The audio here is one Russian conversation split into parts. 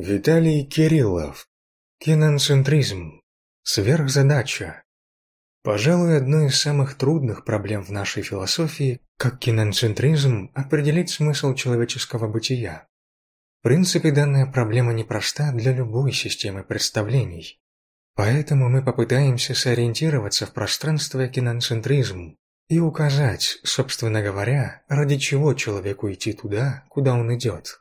Виталий Кириллов. Кинонцентризм. Сверхзадача. Пожалуй, одной из самых трудных проблем в нашей философии, как кинонцентризм, определить смысл человеческого бытия. В принципе, данная проблема непроста для любой системы представлений. Поэтому мы попытаемся сориентироваться в пространстве кинонцентризм и указать, собственно говоря, ради чего человеку идти туда, куда он идет.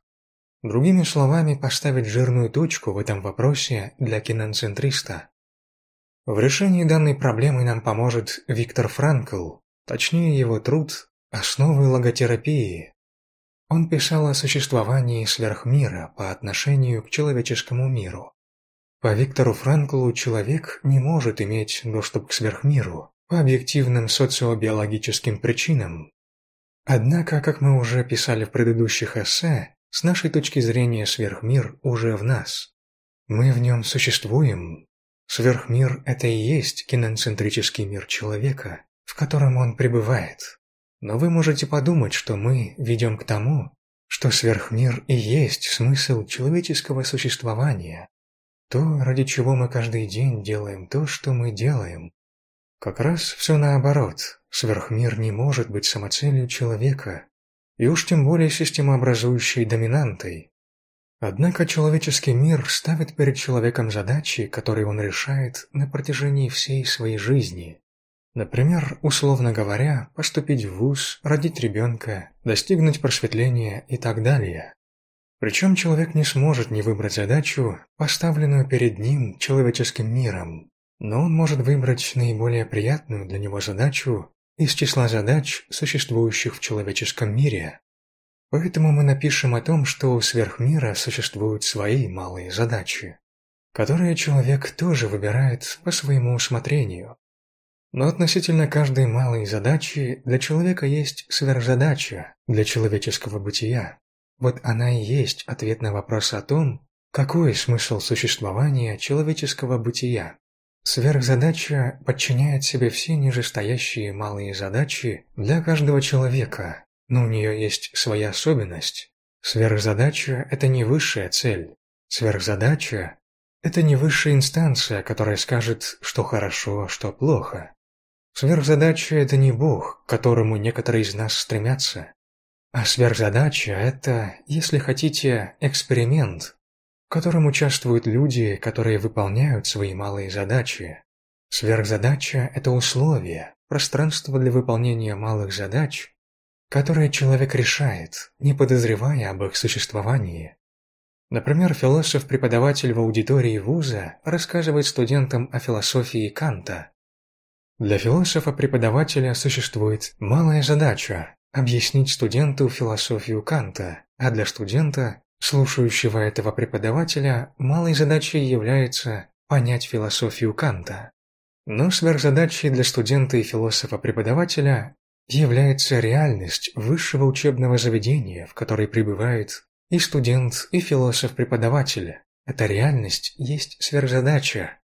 Другими словами, поставить жирную точку в этом вопросе для кинонцентриста. В решении данной проблемы нам поможет Виктор Франкл, точнее его труд «Основы логотерапии». Он писал о существовании сверхмира по отношению к человеческому миру. По Виктору Франклу человек не может иметь доступ к сверхмиру по объективным социобиологическим причинам. Однако, как мы уже писали в предыдущих эссе, с нашей точки зрения сверхмир уже в нас. Мы в нем существуем. Сверхмир – это и есть кинонцентрический мир человека, в котором он пребывает. Но вы можете подумать, что мы ведем к тому, что сверхмир и есть смысл человеческого существования. То, ради чего мы каждый день делаем то, что мы делаем. Как раз все наоборот. Сверхмир не может быть самоцелью человека, и уж тем более системообразующей доминантой. Однако человеческий мир ставит перед человеком задачи, которые он решает на протяжении всей своей жизни. Например, условно говоря, поступить в вуз, родить ребенка, достигнуть просветления и так далее. Причем человек не сможет не выбрать задачу, поставленную перед ним человеческим миром, но он может выбрать наиболее приятную для него задачу из числа задач, существующих в человеческом мире. Поэтому мы напишем о том, что у сверхмира существуют свои малые задачи, которые человек тоже выбирает по своему усмотрению. Но относительно каждой малой задачи для человека есть сверхзадача для человеческого бытия. Вот она и есть ответ на вопрос о том, какой смысл существования человеческого бытия. Сверхзадача подчиняет себе все нижестоящие малые задачи для каждого человека, но у нее есть своя особенность. Сверхзадача – это не высшая цель. Сверхзадача – это не высшая инстанция, которая скажет, что хорошо, что плохо. Сверхзадача – это не Бог, к которому некоторые из нас стремятся. А сверхзадача – это, если хотите, эксперимент, в котором участвуют люди, которые выполняют свои малые задачи. Сверхзадача – это условие, пространство для выполнения малых задач, которые человек решает, не подозревая об их существовании. Например, философ-преподаватель в аудитории вуза рассказывает студентам о философии Канта. Для философа-преподавателя существует малая задача – объяснить студенту философию Канта, а для студента Слушающего этого преподавателя малой задачей является понять философию Канта. Но сверхзадачей для студента и философа-преподавателя является реальность высшего учебного заведения, в которой пребывает и студент, и философ-преподаватель. Эта реальность есть сверхзадача,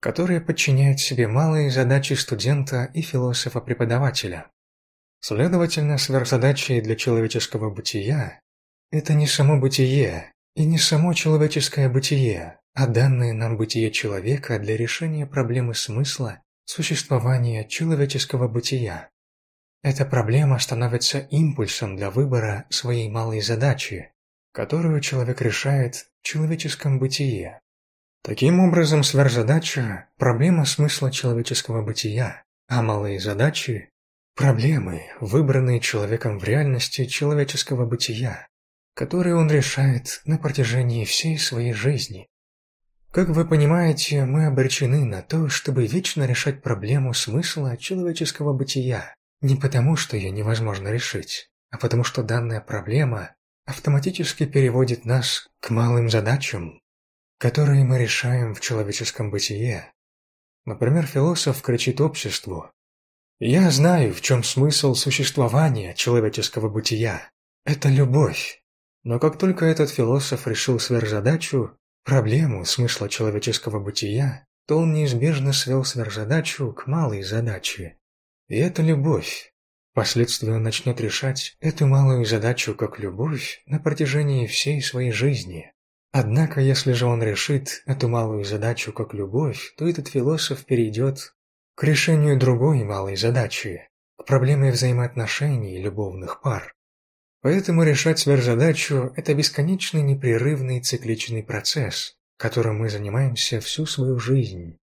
которая подчиняет себе малые задачи студента и философа-преподавателя. Следовательно, сверхзадачей для человеческого бытия это не само бытие и не само человеческое бытие, а данное нам бытие человека для решения проблемы смысла существования человеческого бытия. Эта проблема становится импульсом для выбора своей малой задачи, которую человек решает в человеческом бытие. Таким образом, сверхзадача – проблема смысла человеческого бытия, а малые задачи – проблемы, выбранные человеком в реальности человеческого бытия которые он решает на протяжении всей своей жизни. Как вы понимаете, мы обречены на то, чтобы вечно решать проблему смысла человеческого бытия. Не потому, что ее невозможно решить, а потому что данная проблема автоматически переводит нас к малым задачам, которые мы решаем в человеческом бытие. Например, философ кричит обществу «Я знаю, в чем смысл существования человеческого бытия. Это любовь. Но как только этот философ решил сверхзадачу, проблему смысла человеческого бытия, то он неизбежно свел сверхзадачу к малой задаче. И это любовь. Впоследствии он начнет решать эту малую задачу как любовь на протяжении всей своей жизни. Однако, если же он решит эту малую задачу как любовь, то этот философ перейдет к решению другой малой задачи, к проблеме взаимоотношений любовных пар. Поэтому решать сверхзадачу – это бесконечный непрерывный цикличный процесс, которым мы занимаемся всю свою жизнь.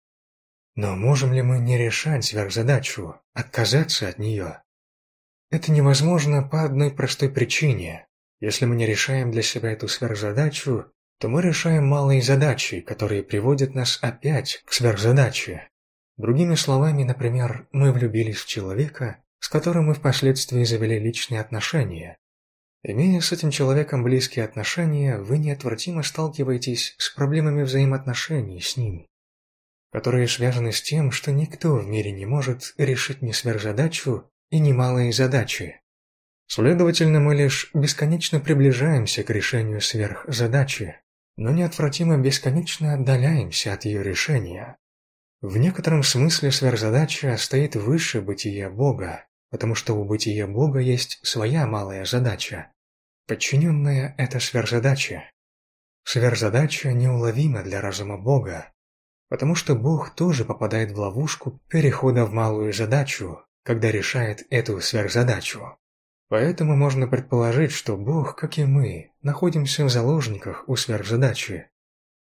Но можем ли мы не решать сверхзадачу, отказаться от нее? Это невозможно по одной простой причине. Если мы не решаем для себя эту сверхзадачу, то мы решаем малые задачи, которые приводят нас опять к сверхзадаче. Другими словами, например, мы влюбились в человека, с которым мы впоследствии завели личные отношения. Имея с этим человеком близкие отношения, вы неотвратимо сталкиваетесь с проблемами взаимоотношений с ним, которые связаны с тем, что никто в мире не может решить ни сверхзадачу и немалые задачи. Следовательно, мы лишь бесконечно приближаемся к решению сверхзадачи, но неотвратимо бесконечно отдаляемся от ее решения. В некотором смысле сверхзадача стоит выше бытия Бога, потому что у бытия Бога есть своя малая задача. Подчиненная – это сверхзадача. Сверхзадача неуловима для разума Бога, потому что Бог тоже попадает в ловушку перехода в малую задачу, когда решает эту сверхзадачу. Поэтому можно предположить, что Бог, как и мы, находимся в заложниках у сверхзадачи.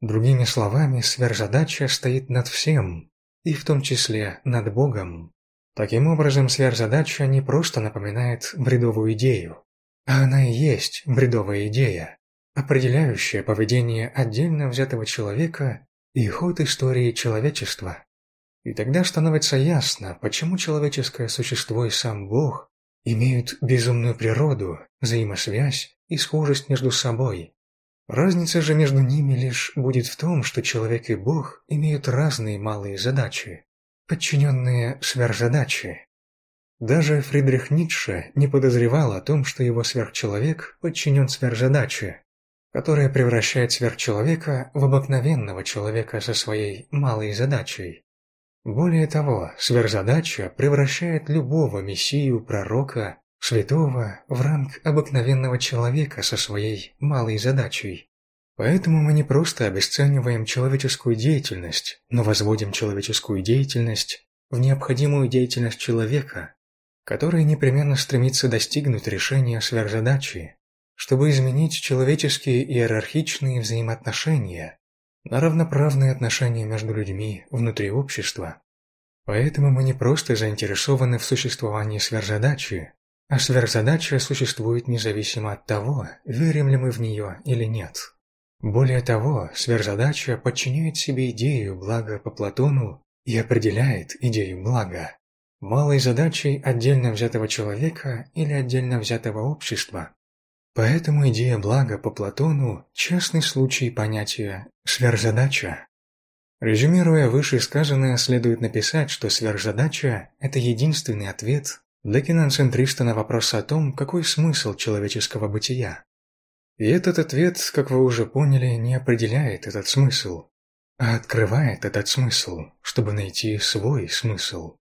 Другими словами, сверхзадача стоит над всем, и в том числе над Богом. Таким образом, сверхзадача не просто напоминает бредовую идею, а она и есть бредовая идея, определяющая поведение отдельно взятого человека и ход истории человечества. И тогда становится ясно, почему человеческое существо и сам Бог имеют безумную природу, взаимосвязь и схожесть между собой. Разница же между ними лишь будет в том, что человек и Бог имеют разные малые задачи подчиненные сверхзадачи. Даже Фридрих Ницше не подозревал о том, что его сверхчеловек подчинен сверхзадаче, которая превращает сверхчеловека в обыкновенного человека со своей малой задачей. Более того, сверхзадача превращает любого мессию, пророка, святого в ранг обыкновенного человека со своей малой задачей. Поэтому мы не просто обесцениваем человеческую деятельность, но возводим человеческую деятельность в необходимую деятельность человека, который непременно стремится достигнуть решения сверхзадачи, чтобы изменить человеческие иерархичные взаимоотношения на равноправные отношения между людьми внутри общества. Поэтому мы не просто заинтересованы в существовании сверхзадачи, а сверхзадача существует независимо от того, верим ли мы в нее или нет. Более того, сверхзадача подчиняет себе идею блага по Платону и определяет идею блага малой задачей отдельно взятого человека или отдельно взятого общества. Поэтому идея блага по Платону – частный случай понятия «сверхзадача». Резюмируя вышесказанное, следует написать, что сверхзадача – это единственный ответ для киноцентриста на вопрос о том, какой смысл человеческого бытия. И этот ответ, как вы уже поняли, не определяет этот смысл, а открывает этот смысл, чтобы найти свой смысл.